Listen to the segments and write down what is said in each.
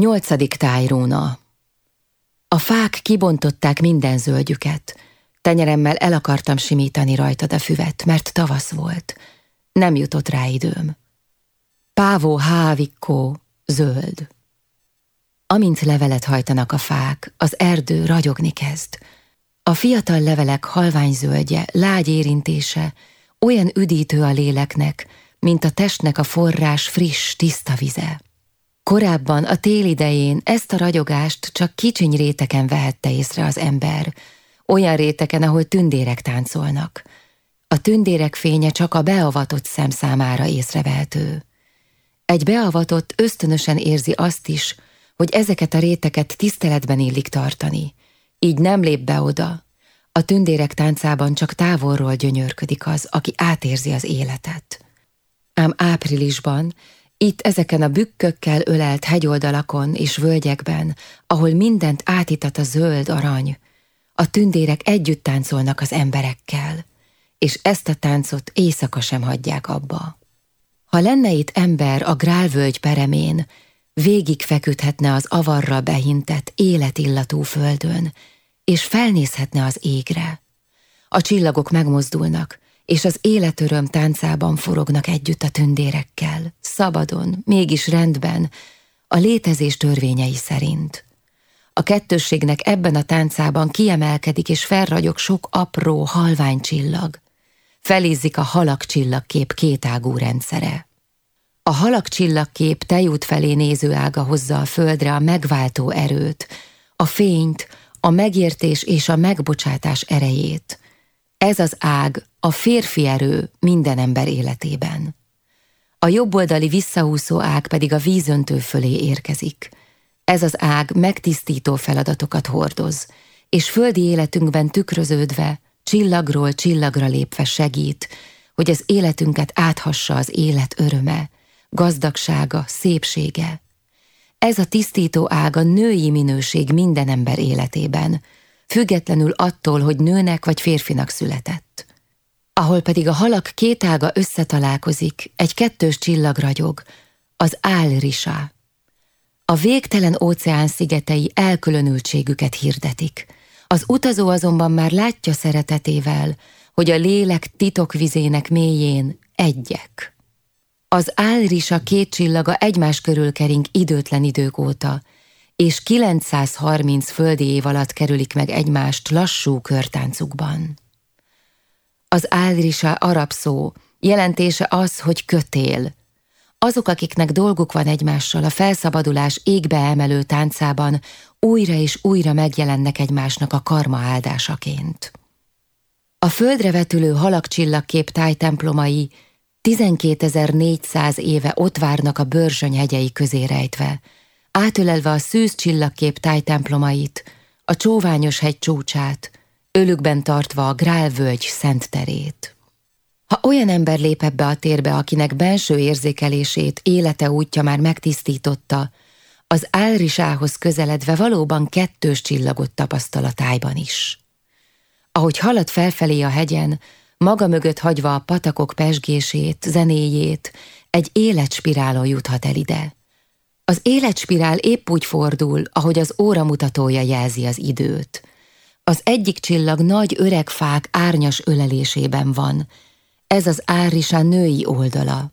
Nyolcadik tájróna A fák kibontották minden zöldjüket. Tenyeremmel el akartam simítani rajtad a füvet, mert tavasz volt. Nem jutott rá időm. Pávó hávikkó, zöld. Amint levelet hajtanak a fák, az erdő ragyogni kezd. A fiatal levelek halvány zöldje, lágy érintése, olyan üdítő a léleknek, mint a testnek a forrás friss, tiszta vize. Korábban a tél idején ezt a ragyogást csak kicsiny réteken vehette észre az ember, olyan réteken, ahol tündérek táncolnak. A tündérek fénye csak a beavatott szem számára észrevehető. Egy beavatott ösztönösen érzi azt is, hogy ezeket a réteket tiszteletben illik tartani, így nem lép be oda. A tündérek táncában csak távolról gyönyörködik az, aki átérzi az életet. Ám áprilisban itt ezeken a bükkökkel ölelt hegyoldalakon és völgyekben, ahol mindent átítat a zöld arany, a tündérek együtt táncolnak az emberekkel, és ezt a táncot éjszaka sem hagyják abba. Ha lenne itt ember a grálvölgy peremén, végig feküdhetne az avarra behintett életillatú földön, és felnézhetne az égre. A csillagok megmozdulnak, és az életöröm táncában forognak együtt a tündérekkel, szabadon, mégis rendben, a létezés törvényei szerint. A kettősségnek ebben a táncában kiemelkedik és felragyog sok apró, halvány csillag. Felízzik a halak csillagkép kétágú rendszere. A halak csillagkép tejút felé néző ága hozza a földre a megváltó erőt, a fényt, a megértés és a megbocsátás erejét. Ez az ág a férfi erő minden ember életében. A jobboldali visszahúzó ág pedig a vízöntő fölé érkezik. Ez az ág megtisztító feladatokat hordoz, és földi életünkben tükröződve, csillagról csillagra lépve segít, hogy az életünket áthassa az élet öröme, gazdagsága, szépsége. Ez a tisztító ág a női minőség minden ember életében, függetlenül attól, hogy nőnek vagy férfinak született ahol pedig a halak két ága összetalálkozik, egy kettős csillag ragyog, az álrisá. A végtelen óceán szigetei elkülönültségüket hirdetik. Az utazó azonban már látja szeretetével, hogy a lélek titokvizének mélyén egyek. Az álrisa két csillaga egymás körül kering időtlen idők óta, és 930 földi év alatt kerülik meg egymást lassú körtáncukban. Az álrisa arab szó, jelentése az, hogy kötél. Azok, akiknek dolguk van egymással a felszabadulás égbe emelő táncában, újra és újra megjelennek egymásnak a karma áldásaként. A földre vetülő halakcsillagkép tájtemplomai 12.400 éve ott várnak a Börzsöny hegyei közé rejtve, átölelve a szűz csillagkép tájtemplomait, a csóványos hegy csúcsát, ölükben tartva a grálvölgy szent terét. Ha olyan ember lép ebbe a térbe, akinek belső érzékelését, élete útja már megtisztította, az álrisához közeledve valóban kettős csillagot tapasztal a tájban is. Ahogy halad felfelé a hegyen, maga mögött hagyva a patakok pesgését, zenéjét, egy életspirálon juthat el ide. Az életspirál épp úgy fordul, ahogy az óramutatója jelzi az időt – az egyik csillag nagy öreg fák árnyas ölelésében van. Ez az árisa női oldala.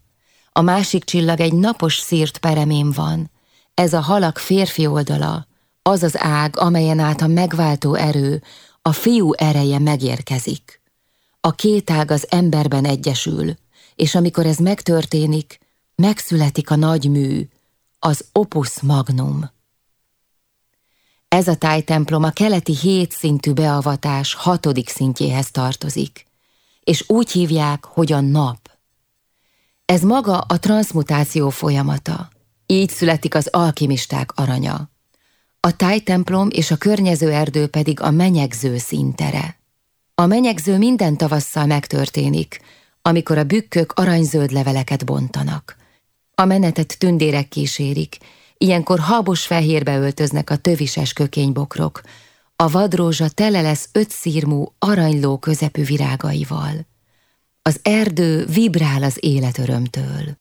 A másik csillag egy napos szírt peremén van. Ez a halak férfi oldala, az az ág, amelyen át a megváltó erő, a fiú ereje megérkezik. A két ág az emberben egyesül, és amikor ez megtörténik, megszületik a nagy mű, az opus magnum. Ez a tájtemplom a keleti hét szintű beavatás hatodik szintjéhez tartozik, és úgy hívják, hogy a nap. Ez maga a transmutáció folyamata, így születik az alkimisták aranya. A tájtemplom és a környező erdő pedig a menyegző szintere. A menyegző minden tavasszal megtörténik, amikor a bükkök aranyzöld leveleket bontanak. A menetet tündérek kísérik, Ilyenkor habos fehérbe öltöznek a tövises kökénybokrok. A vadrózsa tele lesz ötszírmú, aranyló közepű virágaival. Az erdő vibrál az életörömtől.